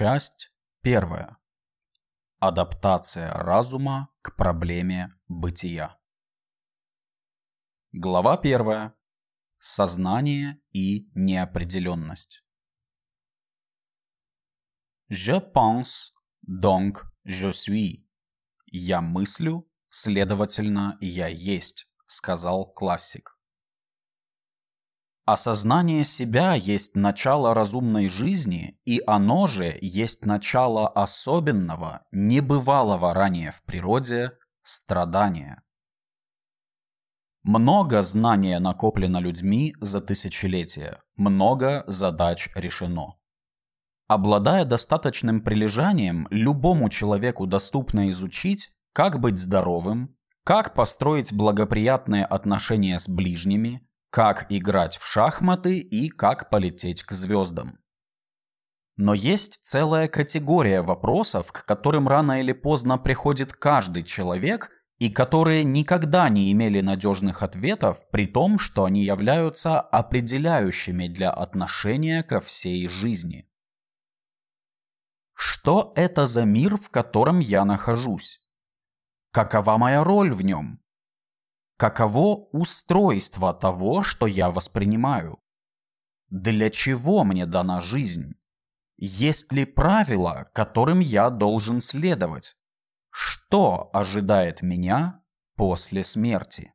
Часть первая. Адаптация разума к проблеме бытия. Глава первая. Сознание и неопределенность. Je pense, donc je suis. Я мыслю, следовательно, я есть, сказал классик. Осознание себя есть начало разумной жизни, и оно же есть начало особенного, небывалого ранее в природе страдания. Много знания накоплено людьми за тысячелетия, много задач решено. Обладая достаточным прилежанием, любому человеку доступно изучить, как быть здоровым, как построить благоприятные отношения с ближними, как играть в шахматы и как полететь к звездам. Но есть целая категория вопросов, к которым рано или поздно приходит каждый человек, и которые никогда не имели надежных ответов, при том, что они являются определяющими для отношения ко всей жизни. Что это за мир, в котором я нахожусь? Какова моя роль в нем? Каково устройство того, что я воспринимаю? Для чего мне дана жизнь? Есть ли правила, которым я должен следовать? Что ожидает меня после смерти?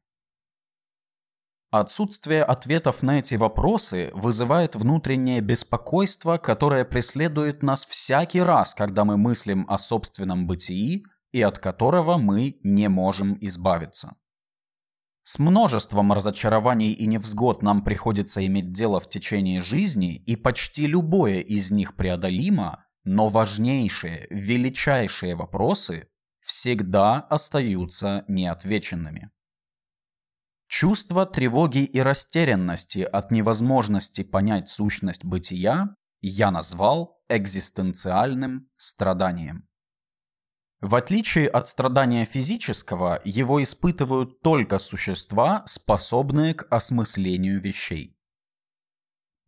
Отсутствие ответов на эти вопросы вызывает внутреннее беспокойство, которое преследует нас всякий раз, когда мы мыслим о собственном бытии и от которого мы не можем избавиться. С множеством разочарований и невзгод нам приходится иметь дело в течение жизни, и почти любое из них преодолимо, но важнейшие, величайшие вопросы всегда остаются неотвеченными. Чувство тревоги и растерянности от невозможности понять сущность бытия я назвал экзистенциальным страданием. В отличие от страдания физического, его испытывают только существа, способные к осмыслению вещей.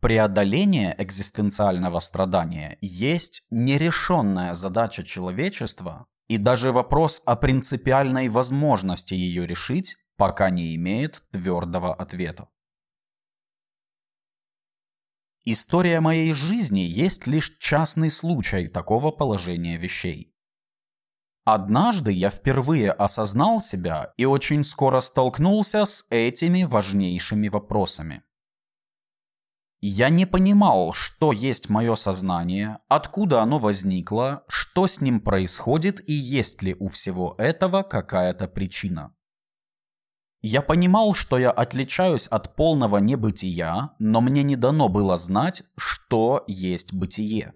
Преодоление экзистенциального страдания есть нерешенная задача человечества, и даже вопрос о принципиальной возможности ее решить пока не имеет твердого ответа. История моей жизни есть лишь частный случай такого положения вещей. Однажды я впервые осознал себя и очень скоро столкнулся с этими важнейшими вопросами. Я не понимал, что есть мое сознание, откуда оно возникло, что с ним происходит и есть ли у всего этого какая-то причина. Я понимал, что я отличаюсь от полного небытия, но мне не дано было знать, что есть бытие.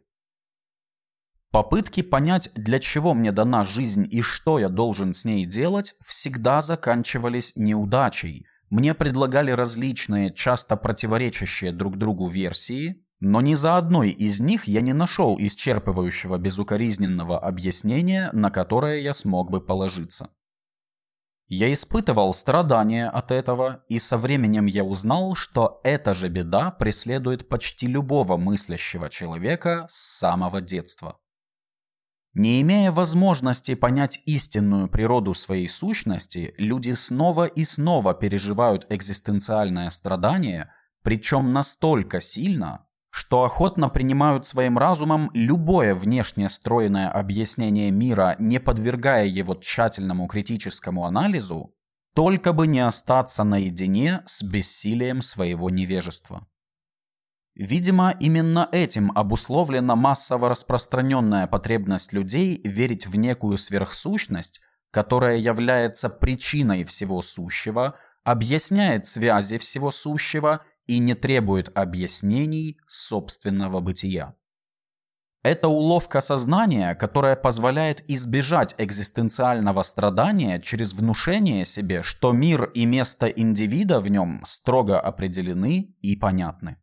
Попытки понять, для чего мне дана жизнь и что я должен с ней делать, всегда заканчивались неудачей. Мне предлагали различные, часто противоречащие друг другу версии, но ни за одной из них я не нашел исчерпывающего безукоризненного объяснения, на которое я смог бы положиться. Я испытывал страдания от этого, и со временем я узнал, что эта же беда преследует почти любого мыслящего человека с самого детства. Не имея возможности понять истинную природу своей сущности, люди снова и снова переживают экзистенциальное страдание, причем настолько сильно, что охотно принимают своим разумом любое внешне стройное объяснение мира, не подвергая его тщательному критическому анализу, только бы не остаться наедине с бессилием своего невежества. Видимо, именно этим обусловлена массово распространенная потребность людей верить в некую сверхсущность, которая является причиной всего сущего, объясняет связи всего сущего и не требует объяснений собственного бытия. Это уловка сознания, которая позволяет избежать экзистенциального страдания через внушение себе, что мир и место индивида в нем строго определены и понятны.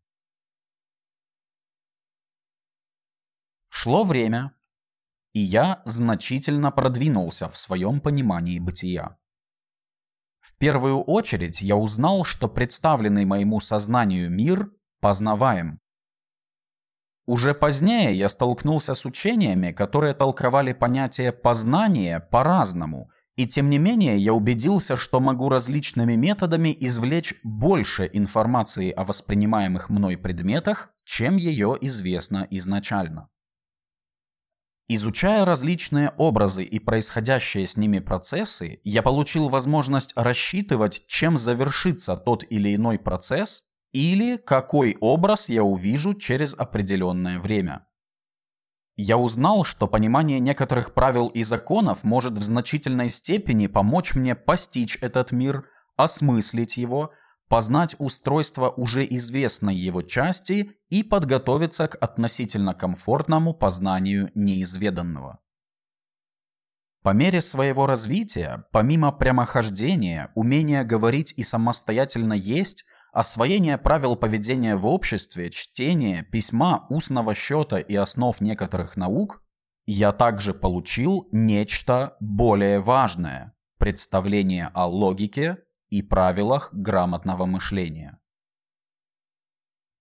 Шло время, и я значительно продвинулся в своем понимании бытия. В первую очередь я узнал, что представленный моему сознанию мир познаваем. Уже позднее я столкнулся с учениями, которые толковали понятие познания по-разному, и тем не менее я убедился, что могу различными методами извлечь больше информации о воспринимаемых мной предметах, чем ее известно изначально. Изучая различные образы и происходящие с ними процессы, я получил возможность рассчитывать, чем завершится тот или иной процесс или какой образ я увижу через определенное время. Я узнал, что понимание некоторых правил и законов может в значительной степени помочь мне постичь этот мир, осмыслить его, познать устройство уже известной его части и подготовиться к относительно комфортному познанию неизведанного. По мере своего развития, помимо прямохождения, умения говорить и самостоятельно есть – освоение правил поведения в обществе, чтение, письма, устного счета и основ некоторых наук, я также получил нечто более важное – представление о логике и правилах грамотного мышления.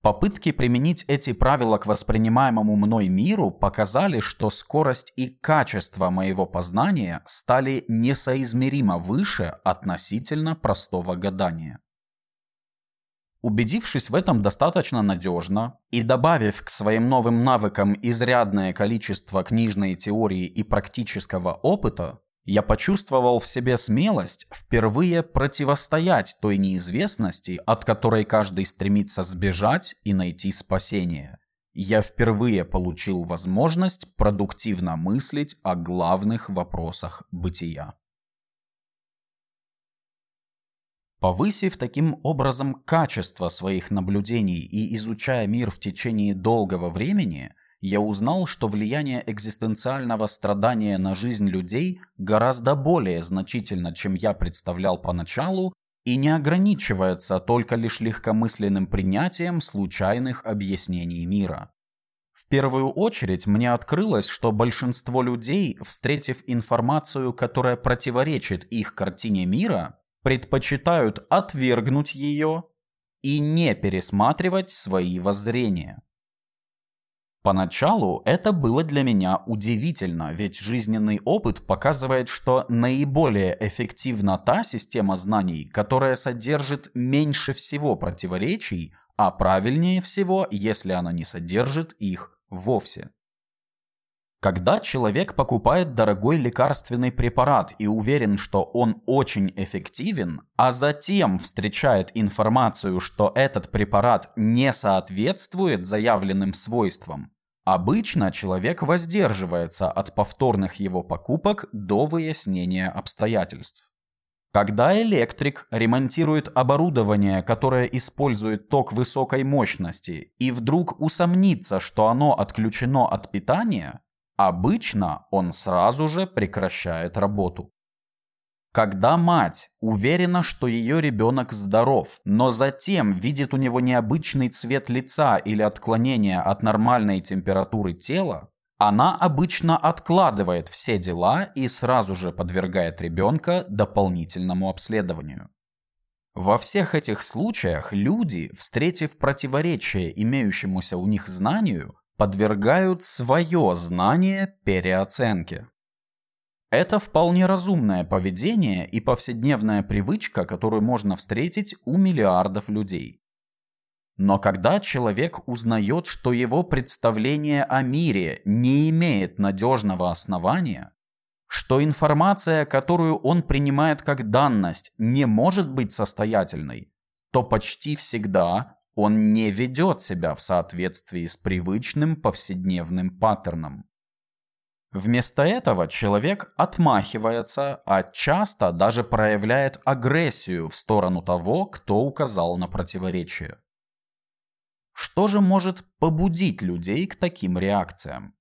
Попытки применить эти правила к воспринимаемому мной миру показали, что скорость и качество моего познания стали несоизмеримо выше относительно простого гадания. Убедившись в этом достаточно надежно и добавив к своим новым навыкам изрядное количество книжной теории и практического опыта, я почувствовал в себе смелость впервые противостоять той неизвестности, от которой каждый стремится сбежать и найти спасение. Я впервые получил возможность продуктивно мыслить о главных вопросах бытия. Повысив таким образом качество своих наблюдений и изучая мир в течение долгого времени, я узнал, что влияние экзистенциального страдания на жизнь людей гораздо более значительно, чем я представлял поначалу, и не ограничивается только лишь легкомысленным принятием случайных объяснений мира. В первую очередь мне открылось, что большинство людей, встретив информацию, которая противоречит их картине мира, предпочитают отвергнуть ее и не пересматривать свои воззрения. Поначалу это было для меня удивительно, ведь жизненный опыт показывает, что наиболее эффективна та система знаний, которая содержит меньше всего противоречий, а правильнее всего, если она не содержит их вовсе. Когда человек покупает дорогой лекарственный препарат и уверен, что он очень эффективен, а затем встречает информацию, что этот препарат не соответствует заявленным свойствам, обычно человек воздерживается от повторных его покупок до выяснения обстоятельств. Когда электрик ремонтирует оборудование, которое использует ток высокой мощности, и вдруг усомнится, что оно отключено от питания, Обычно он сразу же прекращает работу. Когда мать уверена, что ее ребенок здоров, но затем видит у него необычный цвет лица или отклонение от нормальной температуры тела, она обычно откладывает все дела и сразу же подвергает ребенка дополнительному обследованию. Во всех этих случаях люди, встретив противоречие имеющемуся у них знанию, подвергают свое знание переоценке. Это вполне разумное поведение и повседневная привычка, которую можно встретить у миллиардов людей. Но когда человек узнает, что его представление о мире не имеет надежного основания, что информация, которую он принимает как данность, не может быть состоятельной, то почти всегда он не ведет себя в соответствии с привычным повседневным паттерном. Вместо этого человек отмахивается, а часто даже проявляет агрессию в сторону того, кто указал на противоречие. Что же может побудить людей к таким реакциям?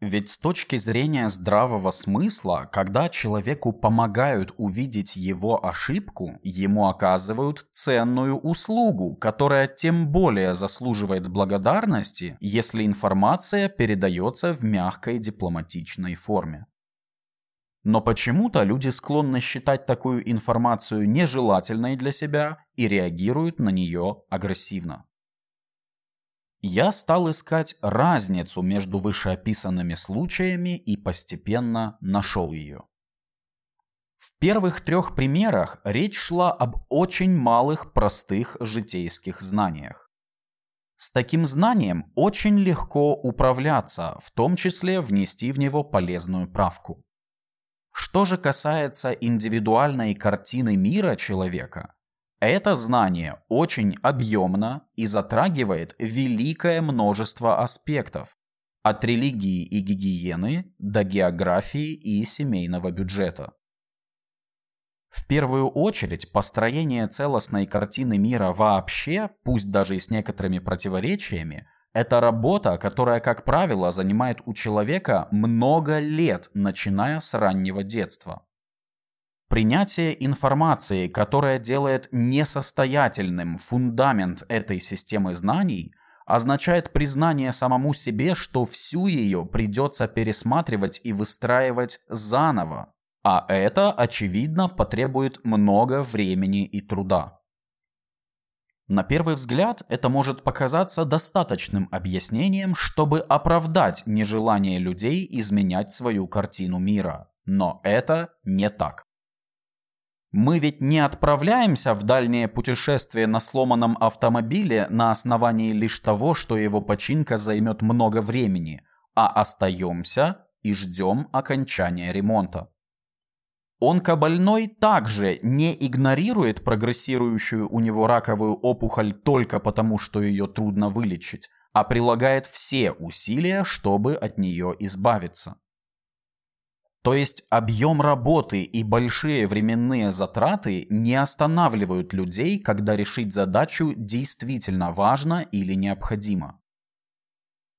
Ведь с точки зрения здравого смысла, когда человеку помогают увидеть его ошибку, ему оказывают ценную услугу, которая тем более заслуживает благодарности, если информация передается в мягкой дипломатичной форме. Но почему-то люди склонны считать такую информацию нежелательной для себя и реагируют на нее агрессивно. Я стал искать разницу между вышеописанными случаями и постепенно нашел ее. В первых трех примерах речь шла об очень малых простых житейских знаниях. С таким знанием очень легко управляться, в том числе внести в него полезную правку. Что же касается индивидуальной картины мира человека, это знание очень объемно и затрагивает великое множество аспектов, от религии и гигиены до географии и семейного бюджета. В первую очередь, построение целостной картины мира вообще, пусть даже и с некоторыми противоречиями, это работа, которая, как правило, занимает у человека много лет, начиная с раннего детства. Принятие информации, которая делает несостоятельным фундамент этой системы знаний, означает признание самому себе, что всю ее придется пересматривать и выстраивать заново, а это, очевидно, потребует много времени и труда. На первый взгляд это может показаться достаточным объяснением, чтобы оправдать нежелание людей изменять свою картину мира. Но это не так. Мы ведь не отправляемся в дальнее путешествие на сломанном автомобиле на основании лишь того, что его починка займет много времени, а остаемся и ждем окончания ремонта. Онкобольной также не игнорирует прогрессирующую у него раковую опухоль только потому, что ее трудно вылечить, а прилагает все усилия, чтобы от нее избавиться. То есть объем работы и большие временные затраты не останавливают людей, когда решить задачу действительно важно или необходимо.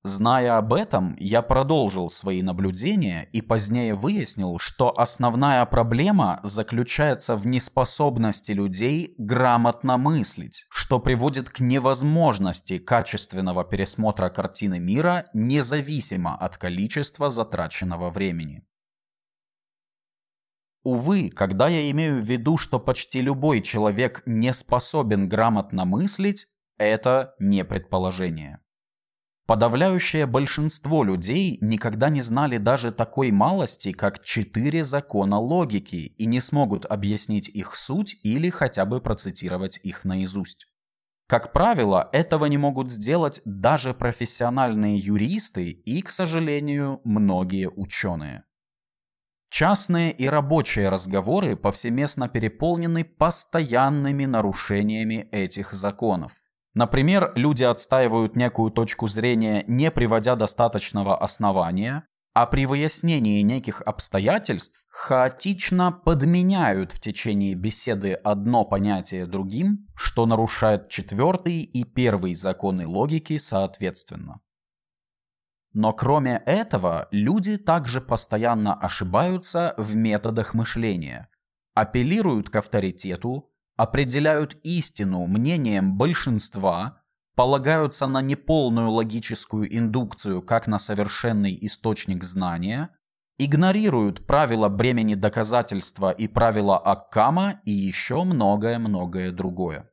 Зная об этом, я продолжил свои наблюдения и позднее выяснил, что основная проблема заключается в неспособности людей грамотно мыслить, что приводит к невозможности качественного пересмотра картины мира независимо от количества затраченного времени. Увы, когда я имею в виду, что почти любой человек не способен грамотно мыслить, это не предположение. Подавляющее большинство людей никогда не знали даже такой малости, как четыре закона логики, и не смогут объяснить их суть или хотя бы процитировать их наизусть. Как правило, этого не могут сделать даже профессиональные юристы и, к сожалению, многие ученые. Частные и рабочие разговоры повсеместно переполнены постоянными нарушениями этих законов. Например, люди отстаивают некую точку зрения, не приводя достаточного основания, а при выяснении неких обстоятельств хаотично подменяют в течение беседы одно понятие другим, что нарушает четвертый и первый законы логики соответственно. Но кроме этого, люди также постоянно ошибаются в методах мышления, апеллируют к авторитету, определяют истину мнением большинства, полагаются на неполную логическую индукцию как на совершенный источник знания, игнорируют правила бремени доказательства и правила Аккама и еще многое-многое другое.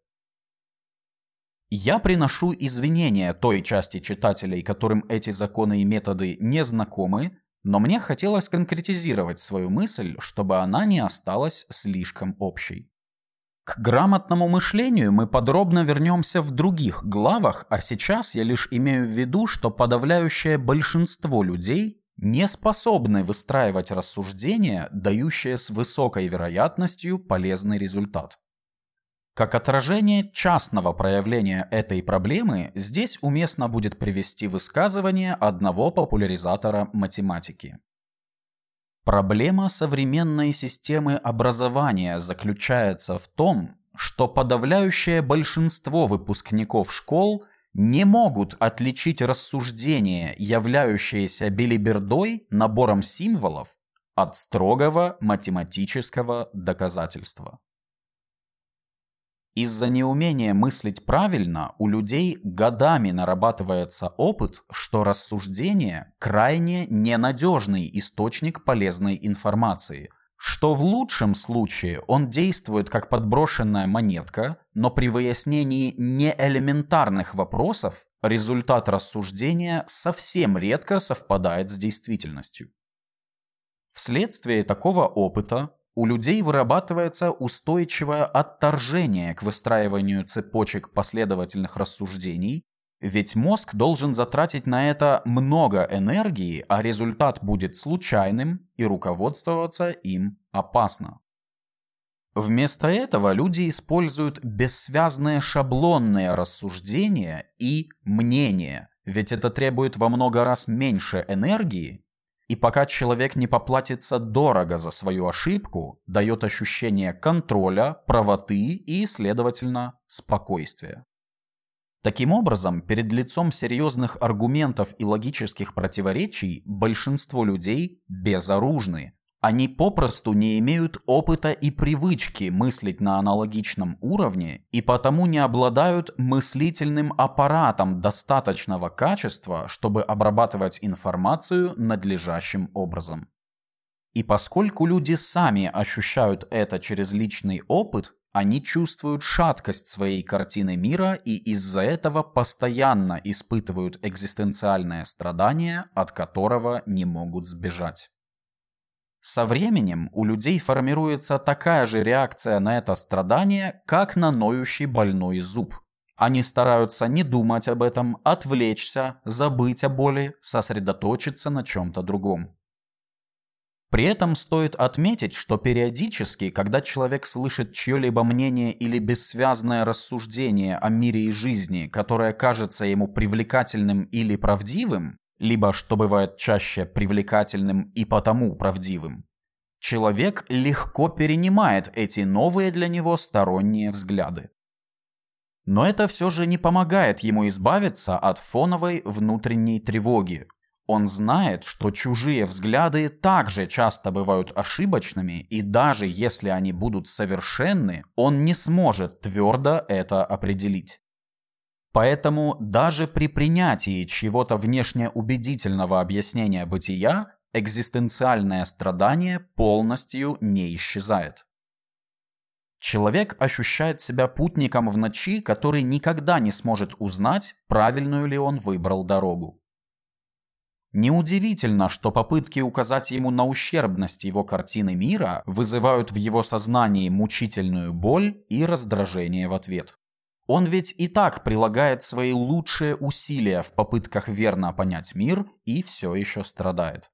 Я приношу извинения той части читателей, которым эти законы и методы не знакомы, но мне хотелось конкретизировать свою мысль, чтобы она не осталась слишком общей. К грамотному мышлению мы подробно вернемся в других главах, а сейчас я лишь имею в виду, что подавляющее большинство людей не способны выстраивать рассуждения, дающие с высокой вероятностью полезный результат. Как отражение частного проявления этой проблемы, здесь уместно будет привести высказывание одного популяризатора математики. Проблема современной системы образования заключается в том, что подавляющее большинство выпускников школ не могут отличить рассуждение, являющееся белибердой, набором символов, от строгого математического доказательства. Из-за неумения мыслить правильно у людей годами нарабатывается опыт, что рассуждение – крайне ненадежный источник полезной информации, что в лучшем случае он действует как подброшенная монетка, но при выяснении неэлементарных вопросов результат рассуждения совсем редко совпадает с действительностью. Вследствие такого опыта у людей вырабатывается устойчивое отторжение к выстраиванию цепочек последовательных рассуждений, ведь мозг должен затратить на это много энергии, а результат будет случайным, и руководствоваться им опасно. Вместо этого люди используют бессвязные шаблонные рассуждения и мнения, ведь это требует во много раз меньше энергии, и пока человек не поплатится дорого за свою ошибку, дает ощущение контроля, правоты и, следовательно, спокойствия. Таким образом, перед лицом серьезных аргументов и логических противоречий большинство людей безоружны. Они попросту не имеют опыта и привычки мыслить на аналогичном уровне и потому не обладают мыслительным аппаратом достаточного качества, чтобы обрабатывать информацию надлежащим образом. И поскольку люди сами ощущают это через личный опыт, они чувствуют шаткость своей картины мира и из-за этого постоянно испытывают экзистенциальное страдание, от которого не могут сбежать. Со временем у людей формируется такая же реакция на это страдание, как на ноющий больной зуб. Они стараются не думать об этом, отвлечься, забыть о боли, сосредоточиться на чем-то другом. При этом стоит отметить, что периодически, когда человек слышит чье-либо мнение или бессвязное рассуждение о мире и жизни, которое кажется ему привлекательным или правдивым, либо, что бывает чаще, привлекательным и потому правдивым, человек легко перенимает эти новые для него сторонние взгляды. Но это все же не помогает ему избавиться от фоновой внутренней тревоги, он знает, что чужие взгляды также часто бывают ошибочными, и даже если они будут совершенны, он не сможет твердо это определить. Поэтому даже при принятии чего-то внешне убедительного объяснения бытия, экзистенциальное страдание полностью не исчезает. Человек ощущает себя путником в ночи, который никогда не сможет узнать, правильную ли он выбрал дорогу. Неудивительно, что попытки указать ему на ущербность его картины мира вызывают в его сознании мучительную боль и раздражение в ответ. Он ведь и так прилагает свои лучшие усилия в попытках верно понять мир и все еще страдает.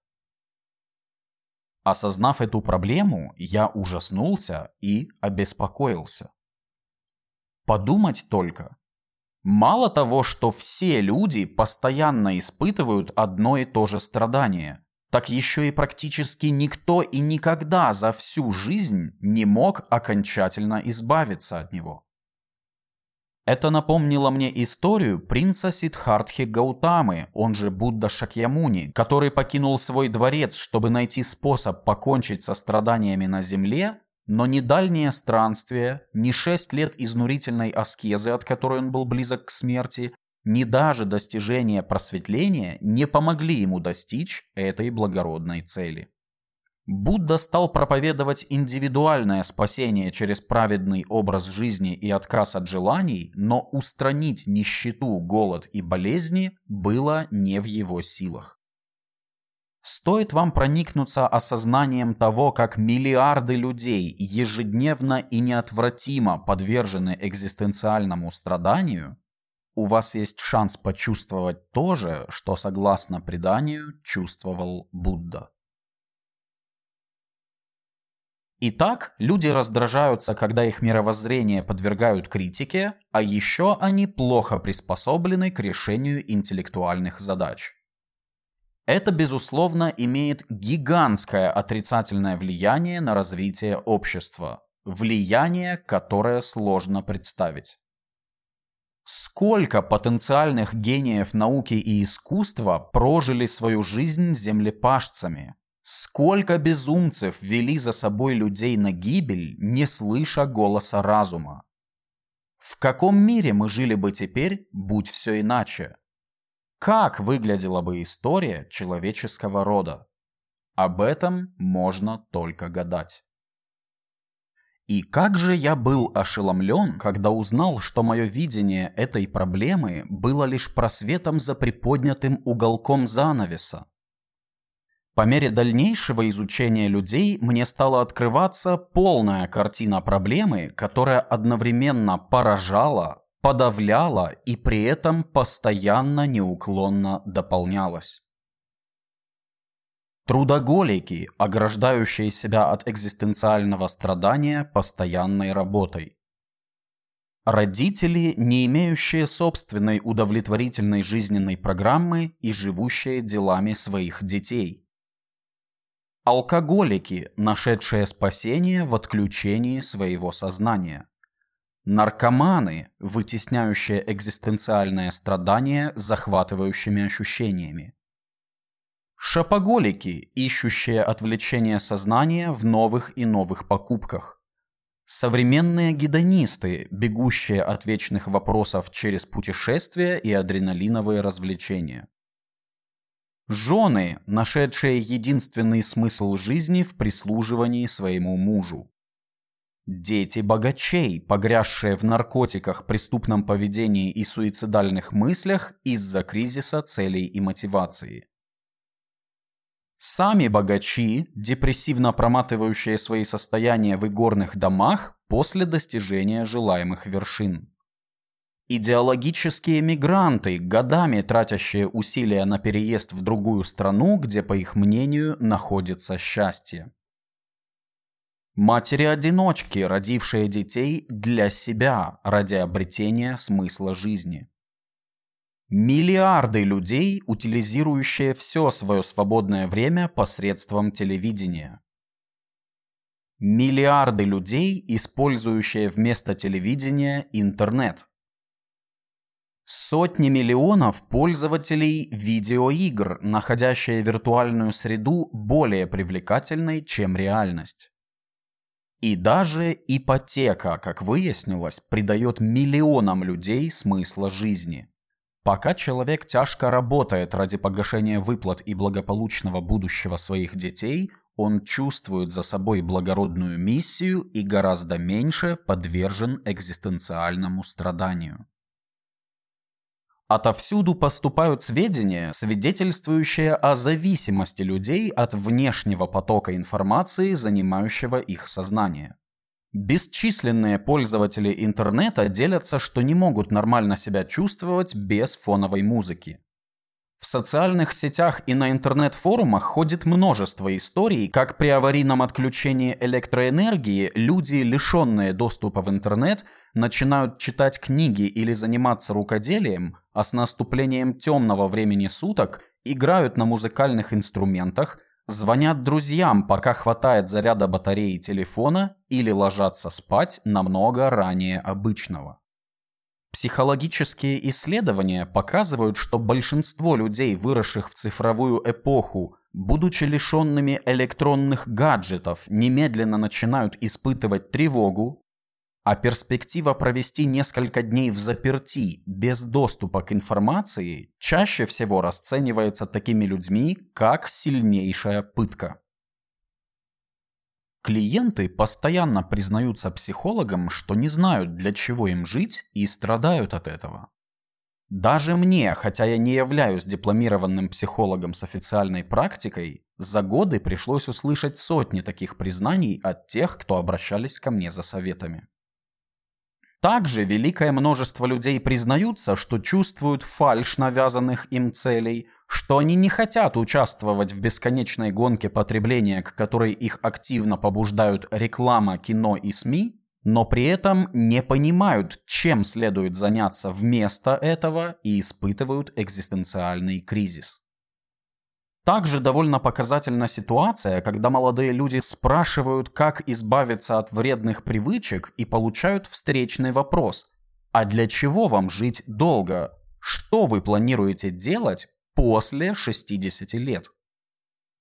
Осознав эту проблему, я ужаснулся и обеспокоился. Подумать только, Мало того, что все люди постоянно испытывают одно и то же страдание, так еще и практически никто и никогда за всю жизнь не мог окончательно избавиться от него. Это напомнило мне историю принца Сиддхартхи Гаутамы, он же Будда Шакьямуни, который покинул свой дворец, чтобы найти способ покончить со страданиями на земле, но ни дальнее странствие, ни шесть лет изнурительной аскезы, от которой он был близок к смерти, ни даже достижение просветления не помогли ему достичь этой благородной цели. Будда стал проповедовать индивидуальное спасение через праведный образ жизни и отказ от желаний, но устранить нищету, голод и болезни было не в его силах. Стоит вам проникнуться осознанием того, как миллиарды людей ежедневно и неотвратимо подвержены экзистенциальному страданию, у вас есть шанс почувствовать то же, что, согласно преданию, чувствовал Будда. Итак, люди раздражаются, когда их мировоззрение подвергают критике, а еще они плохо приспособлены к решению интеллектуальных задач. Это, безусловно, имеет гигантское отрицательное влияние на развитие общества. Влияние, которое сложно представить. Сколько потенциальных гениев науки и искусства прожили свою жизнь землепашцами? Сколько безумцев вели за собой людей на гибель, не слыша голоса разума? В каком мире мы жили бы теперь, будь все иначе? Как выглядела бы история человеческого рода? Об этом можно только гадать. И как же я был ошеломлен, когда узнал, что мое видение этой проблемы было лишь просветом за приподнятым уголком занавеса. По мере дальнейшего изучения людей мне стала открываться полная картина проблемы, которая одновременно поражала, подавляла и при этом постоянно неуклонно дополнялась. Трудоголики, ограждающие себя от экзистенциального страдания постоянной работой. Родители, не имеющие собственной удовлетворительной жизненной программы и живущие делами своих детей. Алкоголики, нашедшие спасение в отключении своего сознания. Наркоманы, вытесняющие экзистенциальное страдание захватывающими ощущениями. Шопоголики, ищущие отвлечение сознания в новых и новых покупках. Современные гедонисты, бегущие от вечных вопросов через путешествия и адреналиновые развлечения. Жены, нашедшие единственный смысл жизни в прислуживании своему мужу. Дети богачей, погрязшие в наркотиках, преступном поведении и суицидальных мыслях из-за кризиса целей и мотивации. Сами богачи, депрессивно проматывающие свои состояния в игорных домах после достижения желаемых вершин. Идеологические мигранты, годами тратящие усилия на переезд в другую страну, где, по их мнению, находится счастье. Матери-одиночки, родившие детей для себя ради обретения смысла жизни. Миллиарды людей, утилизирующие все свое свободное время посредством телевидения. Миллиарды людей, использующие вместо телевидения интернет. Сотни миллионов пользователей видеоигр, находящие виртуальную среду более привлекательной, чем реальность. И даже ипотека, как выяснилось, придает миллионам людей смысла жизни – Пока человек тяжко работает ради погашения выплат и благополучного будущего своих детей, он чувствует за собой благородную миссию и гораздо меньше подвержен экзистенциальному страданию. Отовсюду поступают сведения, свидетельствующие о зависимости людей от внешнего потока информации, занимающего их сознание. Бесчисленные пользователи интернета делятся, что не могут нормально себя чувствовать без фоновой музыки. В социальных сетях и на интернет-форумах ходит множество историй, как при аварийном отключении электроэнергии люди, лишенные доступа в интернет, начинают читать книги или заниматься рукоделием, а с наступлением темного времени суток играют на музыкальных инструментах, Звонят друзьям, пока хватает заряда батареи телефона или ложатся спать намного ранее обычного. Психологические исследования показывают, что большинство людей, выросших в цифровую эпоху, будучи лишенными электронных гаджетов, немедленно начинают испытывать тревогу, а перспектива провести несколько дней в заперти без доступа к информации чаще всего расценивается такими людьми как сильнейшая пытка. Клиенты постоянно признаются психологам, что не знают, для чего им жить, и страдают от этого. Даже мне, хотя я не являюсь дипломированным психологом с официальной практикой, за годы пришлось услышать сотни таких признаний от тех, кто обращались ко мне за советами. Также великое множество людей признаются, что чувствуют фальш навязанных им целей, что они не хотят участвовать в бесконечной гонке потребления, к которой их активно побуждают реклама, кино и СМИ, но при этом не понимают, чем следует заняться вместо этого и испытывают экзистенциальный кризис. Также довольно показательна ситуация, когда молодые люди спрашивают, как избавиться от вредных привычек и получают встречный вопрос. А для чего вам жить долго? Что вы планируете делать после 60 лет?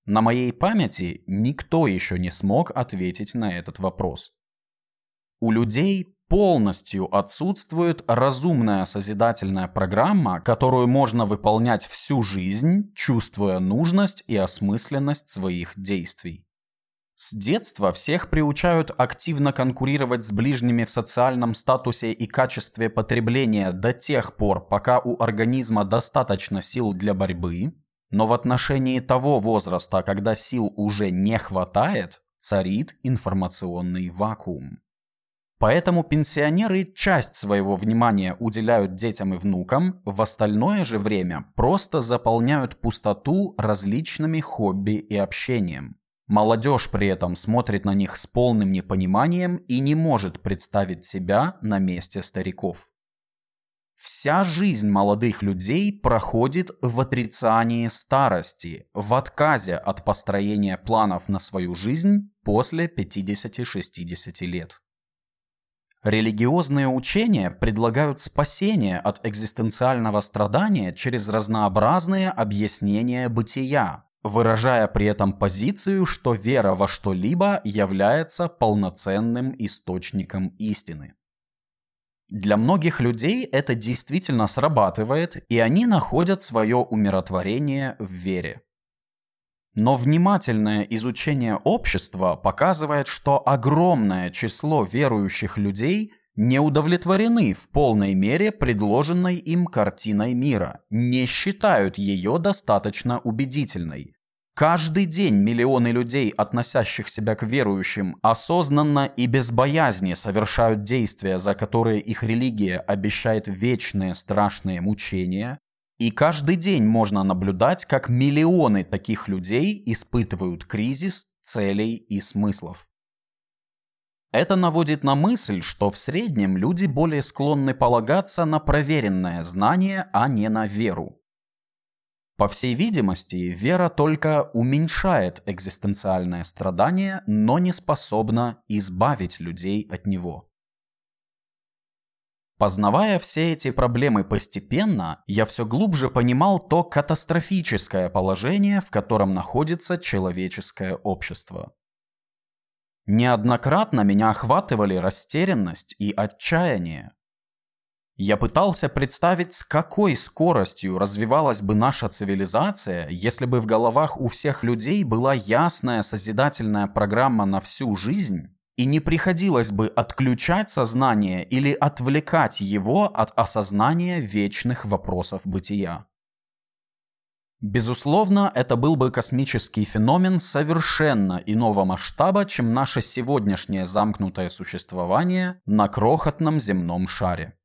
На моей памяти никто еще не смог ответить на этот вопрос. У людей полностью отсутствует разумная созидательная программа, которую можно выполнять всю жизнь, чувствуя нужность и осмысленность своих действий. С детства всех приучают активно конкурировать с ближними в социальном статусе и качестве потребления до тех пор, пока у организма достаточно сил для борьбы, но в отношении того возраста, когда сил уже не хватает, царит информационный вакуум. Поэтому пенсионеры часть своего внимания уделяют детям и внукам, в остальное же время просто заполняют пустоту различными хобби и общением. Молодежь при этом смотрит на них с полным непониманием и не может представить себя на месте стариков. Вся жизнь молодых людей проходит в отрицании старости, в отказе от построения планов на свою жизнь после 50-60 лет. Религиозные учения предлагают спасение от экзистенциального страдания через разнообразные объяснения бытия, выражая при этом позицию, что вера во что-либо является полноценным источником истины. Для многих людей это действительно срабатывает, и они находят свое умиротворение в вере. Но внимательное изучение общества показывает, что огромное число верующих людей не удовлетворены в полной мере предложенной им картиной мира, не считают ее достаточно убедительной. Каждый день миллионы людей, относящих себя к верующим, осознанно и без боязни совершают действия, за которые их религия обещает вечные страшные мучения, и каждый день можно наблюдать, как миллионы таких людей испытывают кризис целей и смыслов. Это наводит на мысль, что в среднем люди более склонны полагаться на проверенное знание, а не на веру. По всей видимости, вера только уменьшает экзистенциальное страдание, но не способна избавить людей от него. Познавая все эти проблемы постепенно, я все глубже понимал то катастрофическое положение, в котором находится человеческое общество. Неоднократно меня охватывали растерянность и отчаяние. Я пытался представить, с какой скоростью развивалась бы наша цивилизация, если бы в головах у всех людей была ясная созидательная программа на всю жизнь, и не приходилось бы отключать сознание или отвлекать его от осознания вечных вопросов бытия. Безусловно, это был бы космический феномен совершенно иного масштаба, чем наше сегодняшнее замкнутое существование на крохотном земном шаре.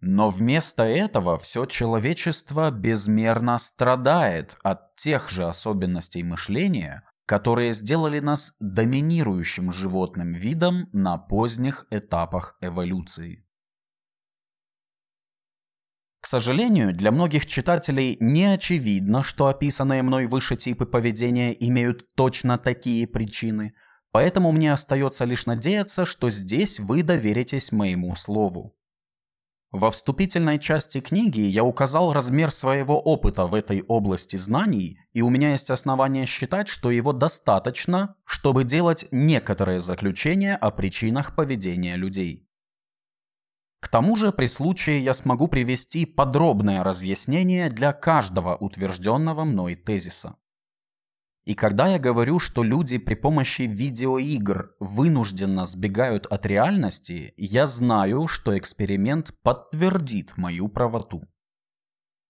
Но вместо этого все человечество безмерно страдает от тех же особенностей мышления, которые сделали нас доминирующим животным видом на поздних этапах эволюции. К сожалению, для многих читателей не очевидно, что описанные мной выше типы поведения имеют точно такие причины, поэтому мне остается лишь надеяться, что здесь вы доверитесь моему слову. Во вступительной части книги я указал размер своего опыта в этой области знаний, и у меня есть основания считать, что его достаточно, чтобы делать некоторые заключения о причинах поведения людей. К тому же при случае я смогу привести подробное разъяснение для каждого утвержденного мной тезиса. И когда я говорю, что люди при помощи видеоигр вынужденно сбегают от реальности, я знаю, что эксперимент подтвердит мою правоту.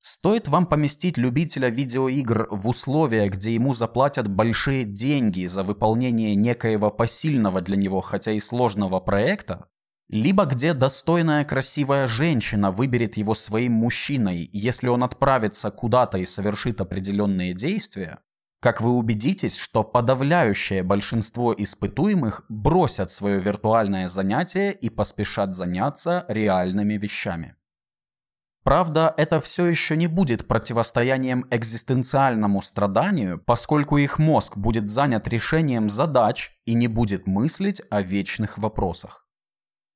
Стоит вам поместить любителя видеоигр в условия, где ему заплатят большие деньги за выполнение некоего посильного для него, хотя и сложного проекта, либо где достойная красивая женщина выберет его своим мужчиной, если он отправится куда-то и совершит определенные действия, как вы убедитесь, что подавляющее большинство испытуемых бросят свое виртуальное занятие и поспешат заняться реальными вещами. Правда, это все еще не будет противостоянием экзистенциальному страданию, поскольку их мозг будет занят решением задач и не будет мыслить о вечных вопросах.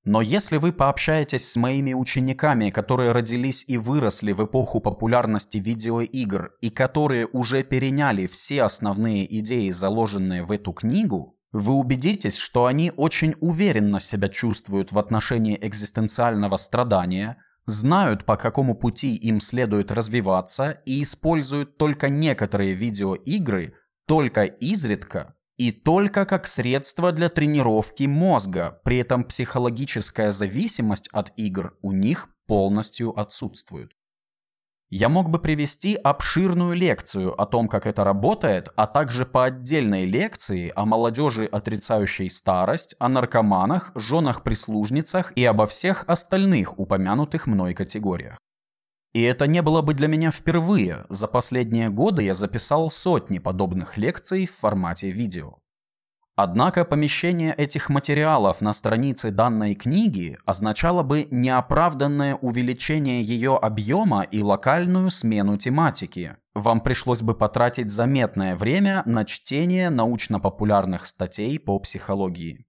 Но если вы пообщаетесь с моими учениками, которые родились и выросли в эпоху популярности видеоигр и которые уже переняли все основные идеи, заложенные в эту книгу, Вы убедитесь, что они очень уверенно себя чувствуют в отношении экзистенциального страдания, знают, по какому пути им следует развиваться и используют только некоторые видеоигры только изредка и только как средство для тренировки мозга, при этом психологическая зависимость от игр у них полностью отсутствует. Я мог бы привести обширную лекцию о том, как это работает, а также по отдельной лекции о молодежи, отрицающей старость, о наркоманах, женах-прислужницах и обо всех остальных упомянутых мной категориях. И это не было бы для меня впервые. За последние годы я записал сотни подобных лекций в формате видео. Однако помещение этих материалов на странице данной книги означало бы неоправданное увеличение ее объема и локальную смену тематики. Вам пришлось бы потратить заметное время на чтение научно-популярных статей по психологии.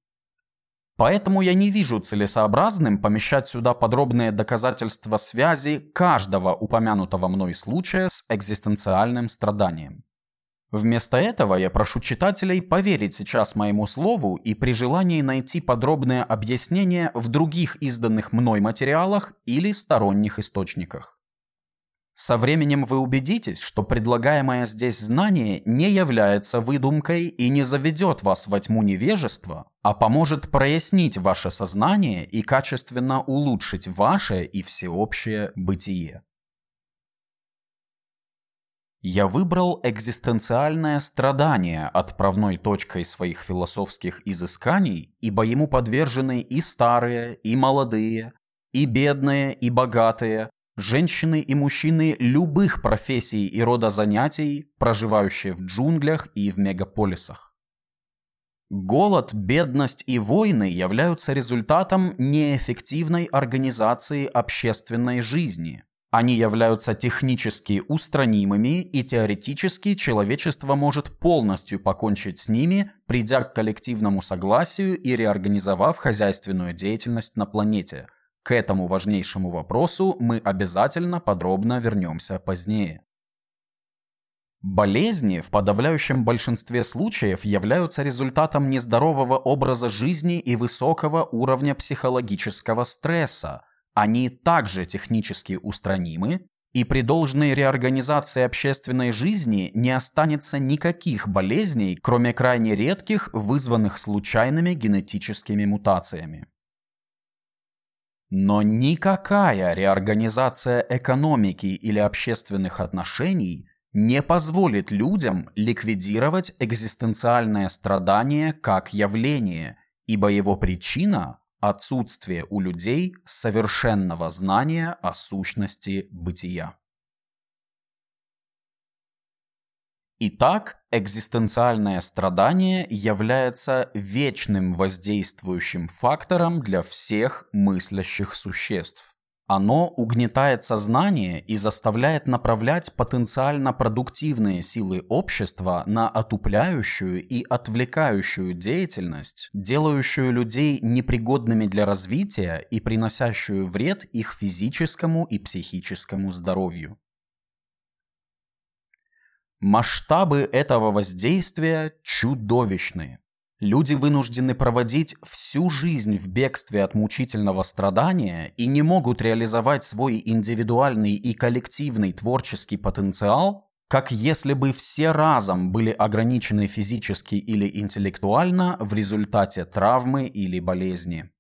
Поэтому я не вижу целесообразным помещать сюда подробные доказательства связи каждого упомянутого мной случая с экзистенциальным страданием. Вместо этого я прошу читателей поверить сейчас моему слову и при желании найти подробное объяснение в других изданных мной материалах или сторонних источниках. Со временем вы убедитесь, что предлагаемое здесь знание не является выдумкой и не заведет вас во тьму невежества, а поможет прояснить ваше сознание и качественно улучшить ваше и всеобщее бытие. Я выбрал экзистенциальное страдание отправной точкой своих философских изысканий, ибо ему подвержены и старые, и молодые, и бедные, и богатые, женщины и мужчины любых профессий и рода занятий, проживающие в джунглях и в мегаполисах. Голод, бедность и войны являются результатом неэффективной организации общественной жизни – они являются технически устранимыми, и теоретически человечество может полностью покончить с ними, придя к коллективному согласию и реорганизовав хозяйственную деятельность на планете. К этому важнейшему вопросу мы обязательно подробно вернемся позднее. Болезни в подавляющем большинстве случаев являются результатом нездорового образа жизни и высокого уровня психологического стресса – они также технически устранимы, и при должной реорганизации общественной жизни не останется никаких болезней, кроме крайне редких, вызванных случайными генетическими мутациями. Но никакая реорганизация экономики или общественных отношений не позволит людям ликвидировать экзистенциальное страдание как явление, ибо его причина отсутствие у людей совершенного знания о сущности бытия. Итак, экзистенциальное страдание является вечным воздействующим фактором для всех мыслящих существ. Оно угнетает сознание и заставляет направлять потенциально продуктивные силы общества на отупляющую и отвлекающую деятельность, делающую людей непригодными для развития и приносящую вред их физическому и психическому здоровью. Масштабы этого воздействия чудовищные. Люди вынуждены проводить всю жизнь в бегстве от мучительного страдания и не могут реализовать свой индивидуальный и коллективный творческий потенциал, как если бы все разом были ограничены физически или интеллектуально в результате травмы или болезни.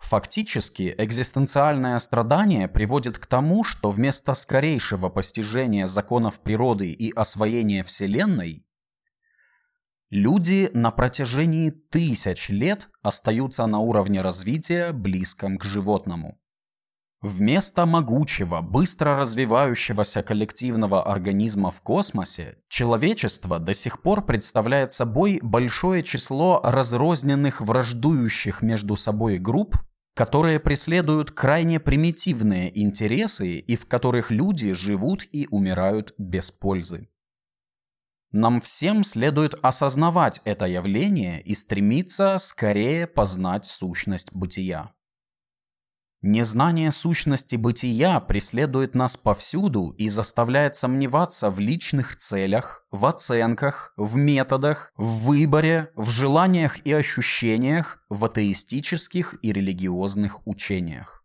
Фактически, экзистенциальное страдание приводит к тому, что вместо скорейшего постижения законов природы и освоения Вселенной, Люди на протяжении тысяч лет остаются на уровне развития, близком к животному. Вместо могучего, быстро развивающегося коллективного организма в космосе, человечество до сих пор представляет собой большое число разрозненных враждующих между собой групп, которые преследуют крайне примитивные интересы и в которых люди живут и умирают без пользы. Нам всем следует осознавать это явление и стремиться скорее познать сущность бытия. Незнание сущности бытия преследует нас повсюду и заставляет сомневаться в личных целях, в оценках, в методах, в выборе, в желаниях и ощущениях, в атеистических и религиозных учениях.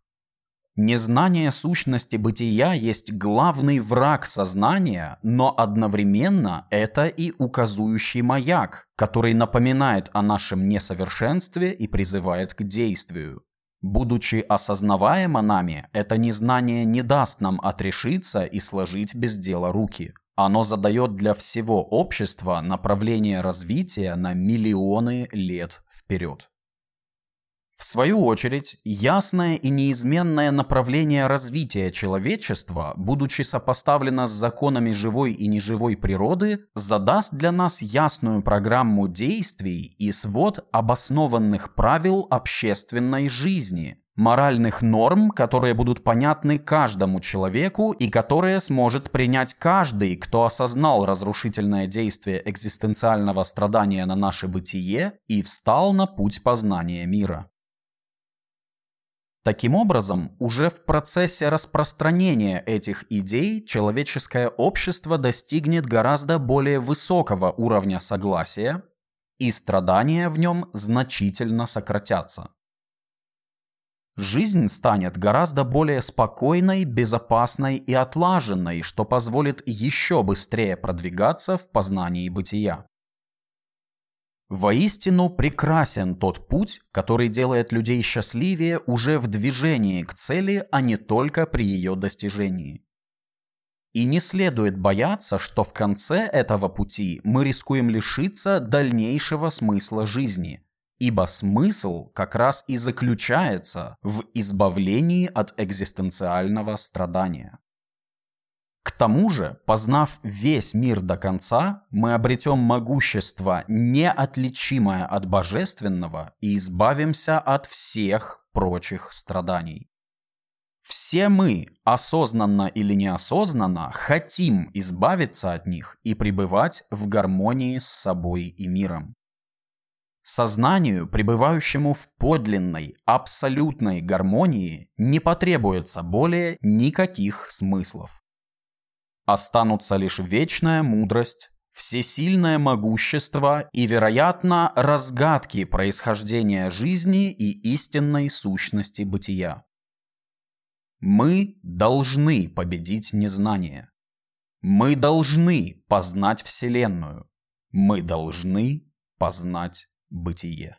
Незнание сущности бытия есть главный враг сознания, но одновременно это и указующий маяк, который напоминает о нашем несовершенстве и призывает к действию. Будучи осознаваемо нами, это незнание не даст нам отрешиться и сложить без дела руки. Оно задает для всего общества направление развития на миллионы лет вперед. В свою очередь, ясное и неизменное направление развития человечества, будучи сопоставлено с законами живой и неживой природы, задаст для нас ясную программу действий и свод обоснованных правил общественной жизни, моральных норм, которые будут понятны каждому человеку и которые сможет принять каждый, кто осознал разрушительное действие экзистенциального страдания на наше бытие и встал на путь познания мира. Таким образом, уже в процессе распространения этих идей человеческое общество достигнет гораздо более высокого уровня согласия, и страдания в нем значительно сократятся. Жизнь станет гораздо более спокойной, безопасной и отлаженной, что позволит еще быстрее продвигаться в познании бытия. Воистину прекрасен тот путь, который делает людей счастливее уже в движении к цели, а не только при ее достижении. И не следует бояться, что в конце этого пути мы рискуем лишиться дальнейшего смысла жизни, ибо смысл как раз и заключается в избавлении от экзистенциального страдания. К тому же, познав весь мир до конца, мы обретем могущество, неотличимое от божественного, и избавимся от всех прочих страданий. Все мы, осознанно или неосознанно, хотим избавиться от них и пребывать в гармонии с собой и миром. Сознанию, пребывающему в подлинной, абсолютной гармонии, не потребуется более никаких смыслов. Останутся лишь вечная мудрость, всесильное могущество и, вероятно, разгадки происхождения жизни и истинной сущности бытия. Мы должны победить незнание. Мы должны познать Вселенную. Мы должны познать бытие.